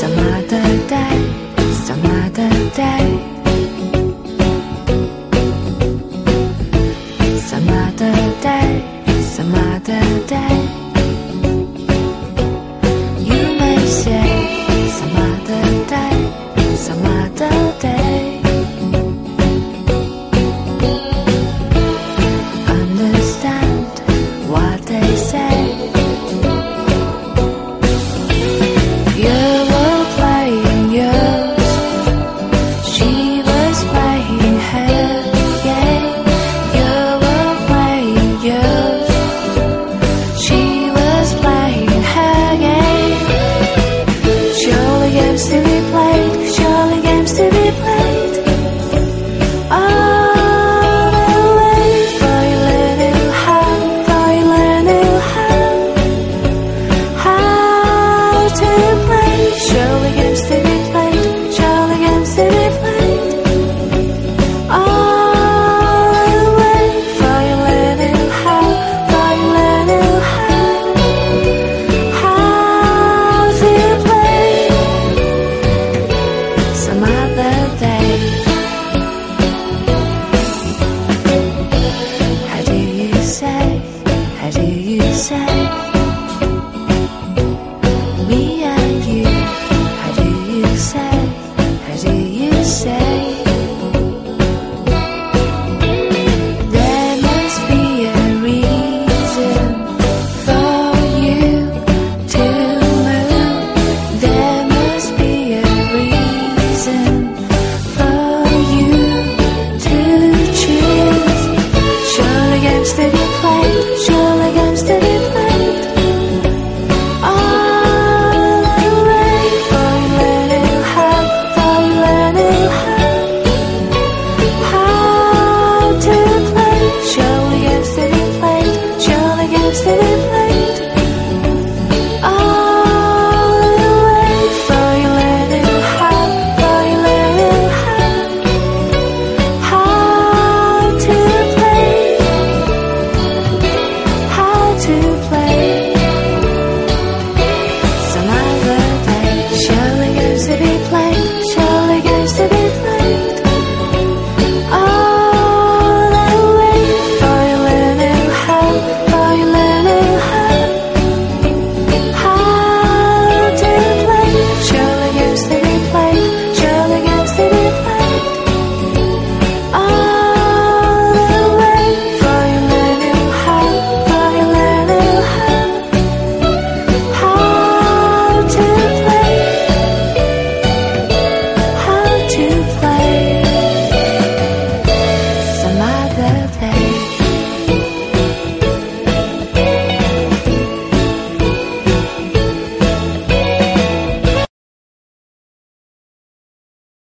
Some other day, some other day. Some other day, some other day. games to be played, surely games to be played. said. to